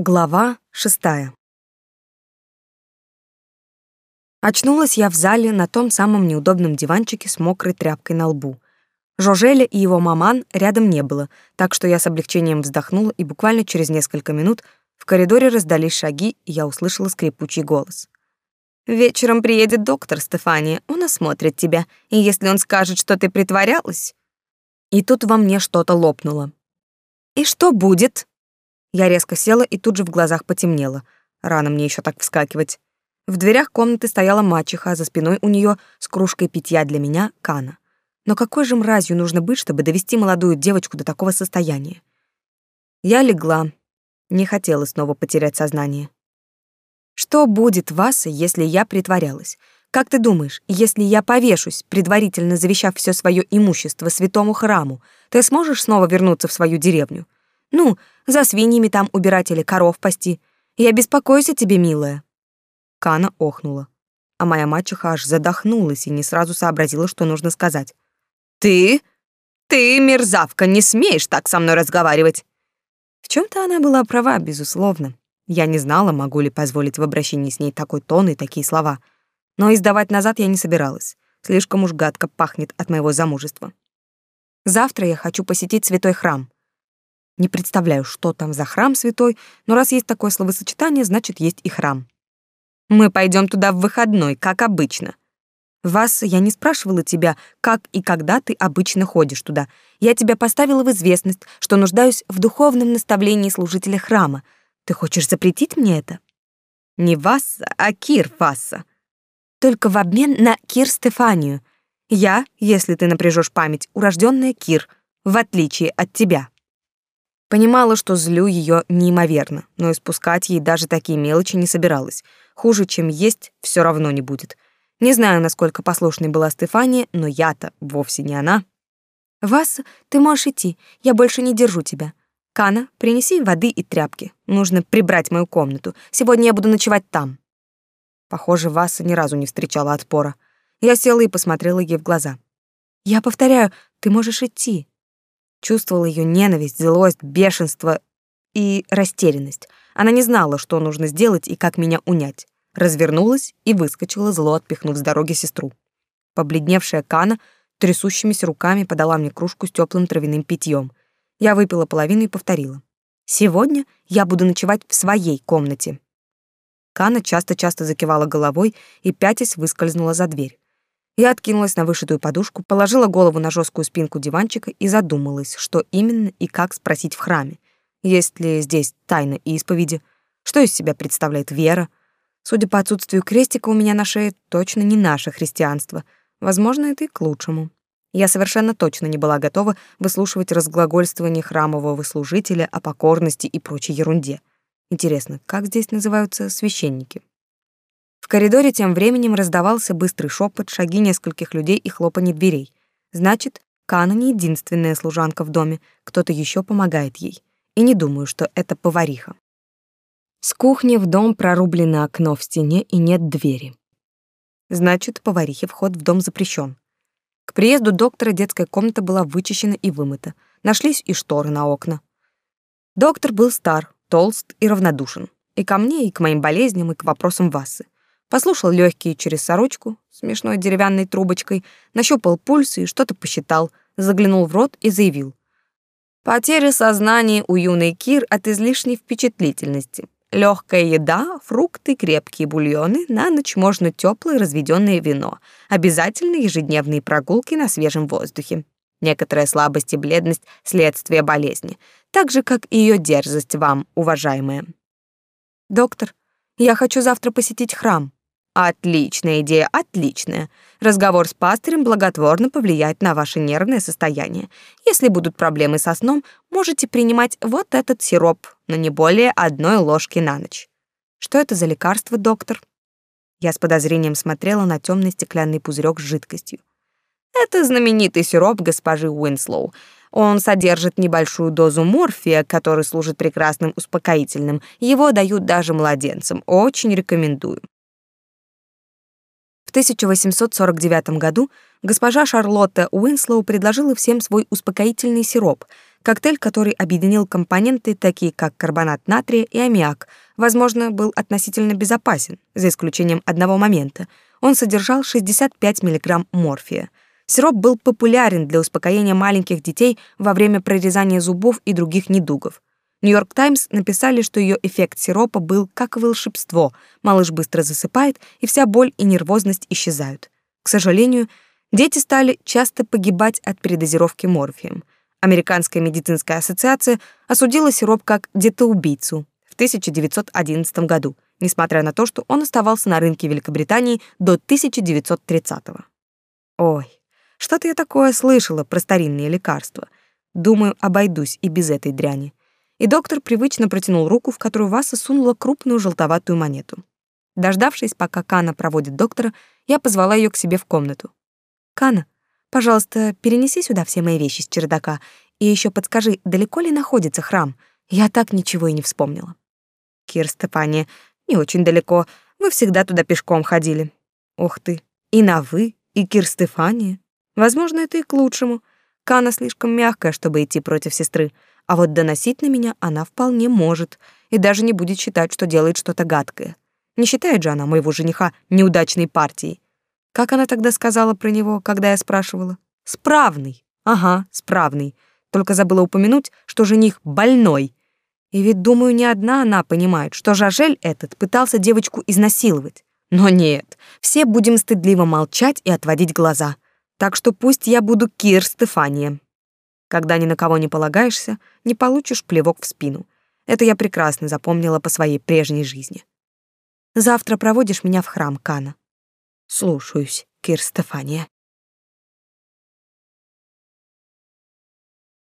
Глава шестая. Очнулась я в зале на том самом неудобном диванчике с мокрой тряпкой на лбу. Жожеля и его маман рядом не было, так что я с облегчением вздохнула, и буквально через несколько минут в коридоре раздались шаги, и я услышала скрипучий голос. «Вечером приедет доктор, Стефания, он осмотрит тебя, и если он скажет, что ты притворялась...» И тут во мне что-то лопнуло. «И что будет?» Я резко села и тут же в глазах потемнело. Рано мне еще так вскакивать. В дверях комнаты стояла мачеха, а за спиной у нее с кружкой питья для меня Кана. Но какой же мразью нужно быть, чтобы довести молодую девочку до такого состояния? Я легла. Не хотела снова потерять сознание. Что будет, Васа, если я притворялась? Как ты думаешь, если я повешусь, предварительно завещав все свое имущество святому храму, ты сможешь снова вернуться в свою деревню? Ну, за свиньями там убирать или коров пасти. Я беспокоюсь о тебе, милая». Кана охнула, а моя мачеха аж задохнулась и не сразу сообразила, что нужно сказать. «Ты? Ты, мерзавка, не смеешь так со мной разговаривать!» В чем то она была права, безусловно. Я не знала, могу ли позволить в обращении с ней такой тон и такие слова. Но издавать назад я не собиралась. Слишком уж гадко пахнет от моего замужества. Завтра я хочу посетить святой храм. Не представляю, что там за храм святой, но раз есть такое словосочетание, значит, есть и храм. Мы пойдем туда в выходной, как обычно. Вас я не спрашивала тебя, как и когда ты обычно ходишь туда. Я тебя поставила в известность, что нуждаюсь в духовном наставлении служителя храма. Ты хочешь запретить мне это? Не Васса, а Кир Васса. Только в обмен на Кир Стефанию. Я, если ты напряжешь память, урожденная Кир, в отличие от тебя. Понимала, что злю ее неимоверно, но испускать ей даже такие мелочи не собиралась. Хуже, чем есть, все равно не будет. Не знаю, насколько послушной была Стефания, но я-то вовсе не она. «Вас, ты можешь идти, я больше не держу тебя. Кана, принеси воды и тряпки. Нужно прибрать мою комнату. Сегодня я буду ночевать там». Похоже, Васа ни разу не встречала отпора. Я села и посмотрела ей в глаза. «Я повторяю, ты можешь идти. Чувствовала ее ненависть, злость, бешенство и растерянность. Она не знала, что нужно сделать и как меня унять. Развернулась и выскочила, зло отпихнув с дороги сестру. Побледневшая Кана трясущимися руками подала мне кружку с теплым травяным питьем. Я выпила половину и повторила. «Сегодня я буду ночевать в своей комнате». Кана часто-часто закивала головой и, пятясь, выскользнула за дверь. Я откинулась на вышитую подушку, положила голову на жесткую спинку диванчика и задумалась, что именно и как спросить в храме. Есть ли здесь тайна и исповеди? Что из себя представляет вера? Судя по отсутствию крестика у меня на шее, точно не наше христианство. Возможно, это и к лучшему. Я совершенно точно не была готова выслушивать разглагольствование храмового служителя о покорности и прочей ерунде. Интересно, как здесь называются священники? В коридоре тем временем раздавался быстрый шепот, шаги нескольких людей и хлопанье дверей. Значит, Кана не единственная служанка в доме, кто-то еще помогает ей. И не думаю, что это повариха. С кухни в дом прорублено окно в стене и нет двери. Значит, поварихе вход в дом запрещен. К приезду доктора детская комната была вычищена и вымыта. Нашлись и шторы на окна. Доктор был стар, толст и равнодушен. И ко мне, и к моим болезням, и к вопросам Васы послушал легкие через сорочку, смешной деревянной трубочкой, нащупал пульс и что-то посчитал, заглянул в рот и заявил. Потеря сознания у юной Кир от излишней впечатлительности. Легкая еда, фрукты, крепкие бульоны, на ночь можно теплое разведенное вино. Обязательно ежедневные прогулки на свежем воздухе. Некоторая слабость и бледность – следствие болезни, так же, как и ее дерзость вам, уважаемая. «Доктор, я хочу завтра посетить храм», Отличная идея, отличная. Разговор с пастырем благотворно повлияет на ваше нервное состояние. Если будут проблемы со сном, можете принимать вот этот сироп, но не более одной ложки на ночь. Что это за лекарство, доктор? Я с подозрением смотрела на темный стеклянный пузырек с жидкостью. Это знаменитый сироп госпожи Уинслоу. Он содержит небольшую дозу морфия, который служит прекрасным успокоительным. Его дают даже младенцам. Очень рекомендую. В 1849 году госпожа Шарлотта Уинслоу предложила всем свой успокоительный сироп, Коктейль, который объединил компоненты, такие как карбонат натрия и аммиак, возможно, был относительно безопасен, за исключением одного момента. Он содержал 65 мг морфия. Сироп был популярен для успокоения маленьких детей во время прорезания зубов и других недугов. Нью-Йорк Таймс написали, что ее эффект сиропа был как волшебство. Малыш быстро засыпает, и вся боль и нервозность исчезают. К сожалению, дети стали часто погибать от передозировки морфием. Американская медицинская ассоциация осудила сироп как детоубийцу в 1911 году, несмотря на то, что он оставался на рынке Великобритании до 1930 -го. Ой, что-то я такое слышала про старинные лекарства. Думаю, обойдусь и без этой дряни. И доктор привычно протянул руку, в которую Васа сунула крупную желтоватую монету. Дождавшись, пока Кана проводит доктора, я позвала ее к себе в комнату. «Кана, Пожалуйста, перенеси сюда все мои вещи с чердака и еще подскажи, далеко ли находится храм? Я так ничего и не вспомнила. Кир Степания, не очень далеко. Вы всегда туда пешком ходили. Ух ты, и на «вы», и Кир Стефания. Возможно, это и к лучшему. Кана слишком мягкая, чтобы идти против сестры, а вот доносить на меня она вполне может и даже не будет считать, что делает что-то гадкое. Не считает же она моего жениха неудачной партией. Как она тогда сказала про него, когда я спрашивала? Справный. Ага, справный. Только забыла упомянуть, что жених больной. И ведь, думаю, не одна она понимает, что Жажель этот пытался девочку изнасиловать. Но нет, все будем стыдливо молчать и отводить глаза. Так что пусть я буду Кир Стефания. Когда ни на кого не полагаешься, не получишь плевок в спину. Это я прекрасно запомнила по своей прежней жизни. Завтра проводишь меня в храм Кана. Слушаюсь, Кир Стефания.